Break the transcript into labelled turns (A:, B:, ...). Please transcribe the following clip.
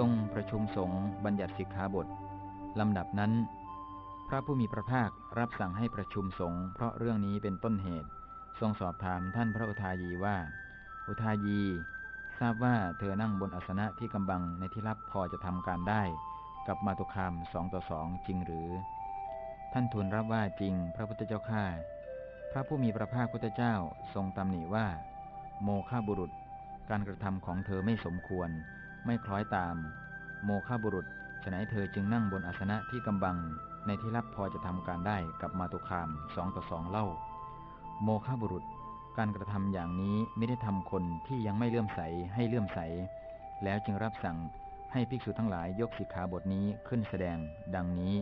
A: ทรงประชุมสงฆ์บัญญัติสิกขาบท ลำดับนั้น พระผู้มีพระภาครับสั่งให้ประชุมสงฆ์เพราะเรื่องนี้เป็นต้นเหตุ ทรงสอบถามท่านพระอุทายีว่า อุทายี ทราบว่าเธอนั่งบนอาสนะที่กำบังในที่รับพอจะทำการได้ กับมาตุคามสองต่อสองจริงหรือ ท่านทูลรับว่าจริง พระพุทธเจ้าข้าพระผู้มีพระภาคพุทธเจ้าทรงตำหนิว่า โมฆะบุรุษ การกระทำของเธอไม่สมควร ไม่คล้อยตาม โมฆะบุรุษฉนัยเธอจึงนั่งบนอาสนะที่กำบัง ในที่รับพอจะทำการได้กับมาตุคามสองต่อสองเล่า โมฆะบุรุษ การกระทำอย่างนี้ไม่ได้ทำคนที่ยังไม่เลื่อมใสให้เลื่อมใส แล้วจึงรับสั่งให้ภิกษุทั้งหลายยกสิกขาบทนี้ขึ้นแสดง ดังนี้